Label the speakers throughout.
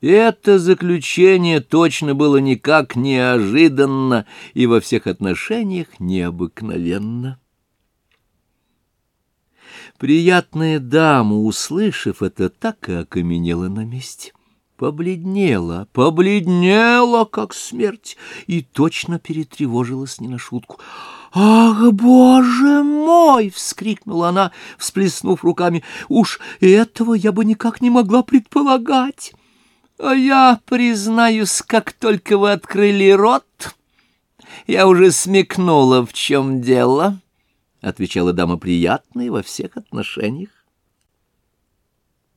Speaker 1: Это заключение точно было никак неожиданно и во всех отношениях необыкновенно. Приятная дама, услышав это, так и окаменела на месте. Побледнела, побледнела, как смерть, и точно перетревожилась не на шутку. «Ах, боже мой!» — вскрикнула она, всплеснув руками. «Уж этого я бы никак не могла предполагать!» А я, признаюсь, как только вы открыли рот, я уже смекнула, в чем дело, — отвечала дама приятная во всех отношениях.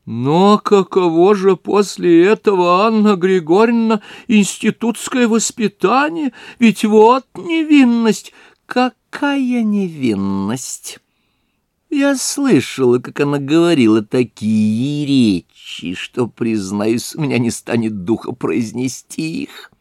Speaker 1: Но каково же после этого, Анна Григорьевна, институтское воспитание? Ведь вот невинность. Какая невинность? Я слышала, как она говорила такие речи, что, признаюсь, у меня не станет духа произнести их.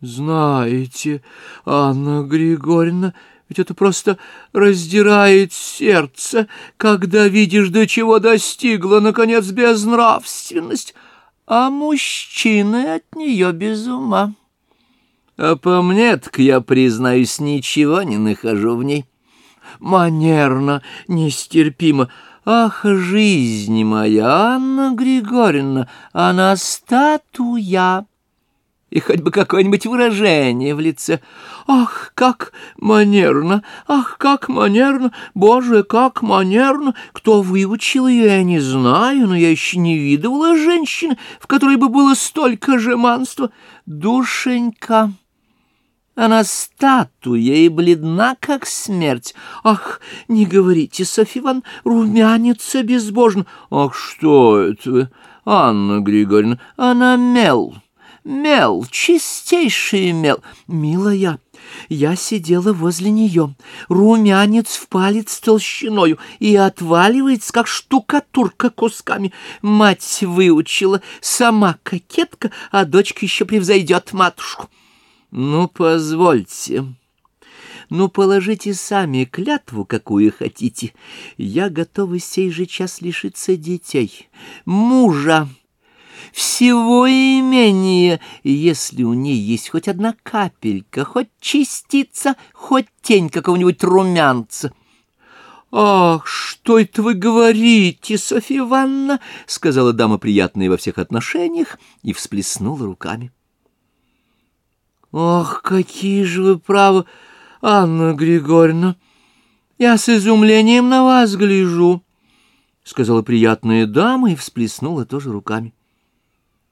Speaker 1: Знаете, Анна Григорьевна, ведь это просто раздирает сердце, когда видишь, до чего достигла, наконец, безнравственность, а мужчины от нее без ума. А по мне, так я, признаюсь, ничего не нахожу в ней манерно, нестерпимо. Ах, жизнь моя, Анна Григорьевна, она статуя. И хоть бы какое-нибудь выражение в лице. Ах, как манерно, ах, как манерно, боже, как манерно. Кто выучил ее, я не знаю, но я еще не видывала женщины, в которой бы было столько жеманства. Душенька... Она статуя и бледна, как смерть. Ах, не говорите, Софья Иван, румянится безбожно. Ах, что это Анна Григорьевна? Она мел, мел, чистейший мел. Милая, я сидела возле нее, румянец в палец толщиною и отваливается, как штукатурка кусками. Мать выучила, сама кокетка, а дочка еще превзойдет матушку. Ну, позвольте. Ну, положите сами клятву, какую хотите. Я готова сей же час лишиться детей, мужа, всего имения, если у ней есть хоть одна капелька, хоть частица, хоть тень какого-нибудь румянца. «Ах, что это вы говорите, Софья Ивановна?» — сказала дама приятная во всех отношениях и всплеснула руками. Ох, какие же вы правы, Анна Григорьевна! Я с изумлением на вас гляжу, — сказала приятная дама и всплеснула тоже руками.